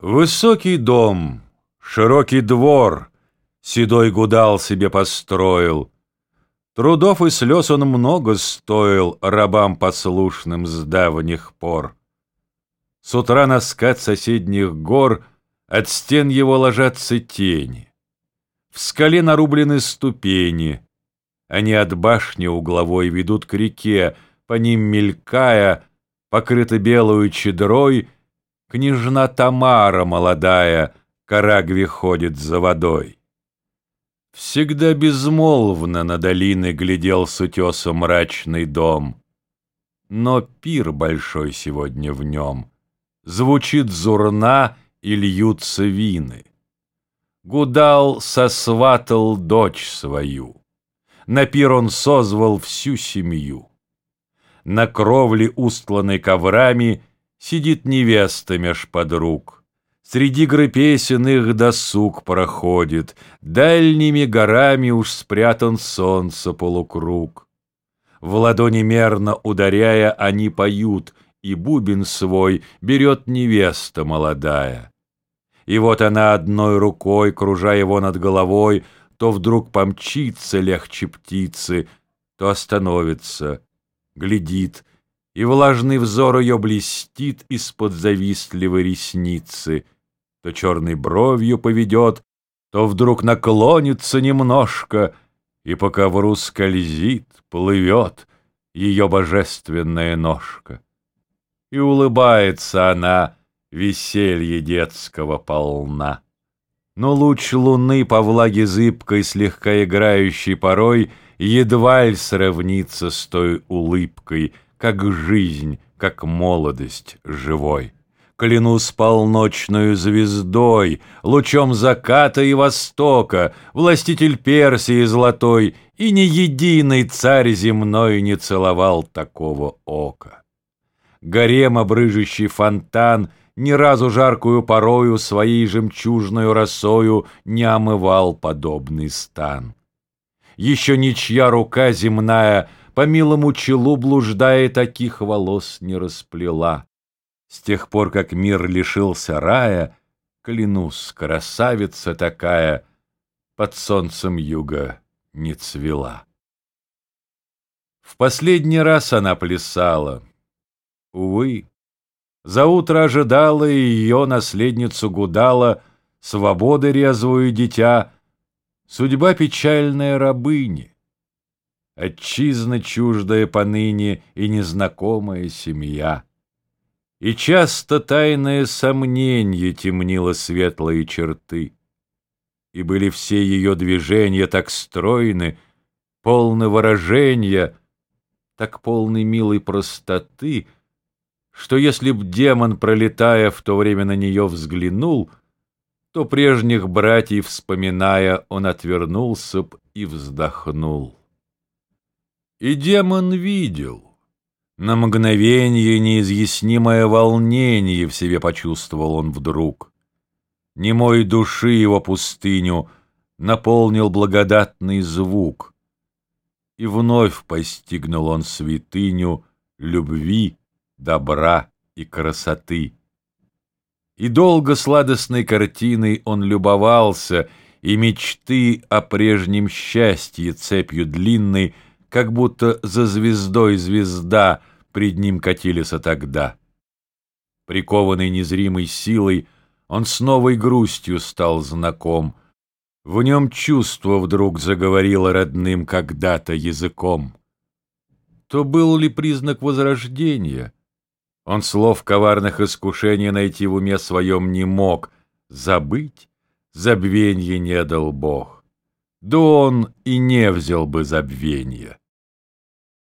Высокий дом, широкий двор Седой гудал себе построил. Трудов и слез он много стоил Рабам послушным с давних пор. С утра на скат соседних гор От стен его ложатся тени. В скале нарублены ступени. Они от башни угловой ведут к реке, По ним мелькая, покрыта белую чедрой, Княжна Тамара молодая к Арагве ходит за водой. Всегда безмолвно на долины глядел с утеса мрачный дом. Но пир большой сегодня в нем. Звучит зурна и льются вины. Гудал сосватал дочь свою. На пир он созвал всю семью. На кровле, устланной коврами, Сидит невеста меж подруг. Среди игры песен их досуг проходит, Дальними горами уж спрятан солнце полукруг. В ладони мерно ударяя, они поют, И бубен свой берет невеста молодая. И вот она одной рукой, кружа его над головой, То вдруг помчится легче птицы, То остановится, глядит — и влажный взор ее блестит из-под завистливой ресницы, то черной бровью поведет, то вдруг наклонится немножко, и по ковру скользит, плывет ее божественная ножка. И улыбается она, веселье детского полна. Но луч луны по влаге зыбкой, слегка играющей порой, едва ли сравнится с той улыбкой — как жизнь, как молодость живой. Клянусь полночную звездой, лучом заката и востока, властитель Персии золотой, и ни единый царь земной не целовал такого ока. Гарем, обрыжущий фонтан, ни разу жаркую порою своей жемчужной росою не омывал подобный стан. Еще ничья рука земная по милому челу блуждая, таких волос не расплела. С тех пор, как мир лишился рая, Клянусь, красавица такая Под солнцем юга не цвела. В последний раз она плясала. Увы, за утро ожидала ее наследницу гудала Свободы резвую дитя, Судьба печальная рабыни. Отчизна чуждая поныне и незнакомая семья. И часто тайное сомнение темнило светлые черты. И были все ее движения так стройны, полны выражения, так полны милой простоты, что если б демон, пролетая в то время на нее, взглянул, то прежних братьев вспоминая, он отвернулся б и вздохнул. И демон видел. На мгновение неизъяснимое волнение в себе почувствовал он вдруг. Немой души его пустыню наполнил благодатный звук. И вновь постигнул он святыню любви, добра и красоты. И долго сладостной картиной он любовался, и мечты о прежнем счастье цепью длинной — как будто за звездой звезда пред ним катились тогда. Прикованный незримой силой, он с новой грустью стал знаком. В нем чувство вдруг заговорило родным когда-то языком. То был ли признак возрождения? Он слов коварных искушений найти в уме своем не мог. Забыть забвенье не дал Бог. Да он и не взял бы забвенья.